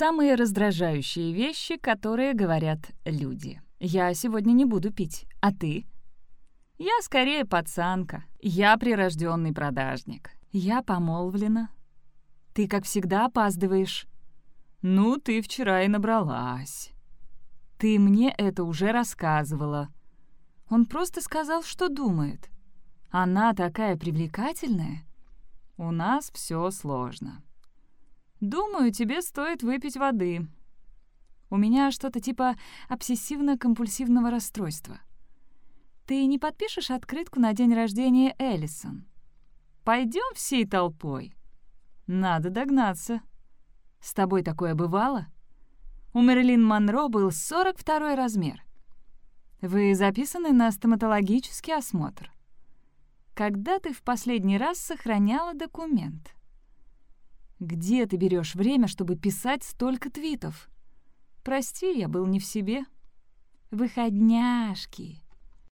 Самые раздражающие вещи, которые говорят люди. Я сегодня не буду пить, а ты? Я скорее пацанка. Я прирожденный продажник. Я помолвлена. Ты, как всегда, опаздываешь. Ну, ты вчера и набралась. Ты мне это уже рассказывала. Он просто сказал, что думает. Она такая привлекательная. У нас все сложно. Думаю, тебе стоит выпить воды. У меня что-то типа обсессивно-компульсивного расстройства. Ты не подпишешь открытку на день рождения Эллисон? Пойдем всей толпой. Надо догнаться. С тобой такое бывало? У Мэрилин Монро был 42 размер. Вы записаны на стоматологический осмотр. Когда ты в последний раз сохраняла документ? Где ты берешь время, чтобы писать столько твитов? Прости, я был не в себе. Выходняшки.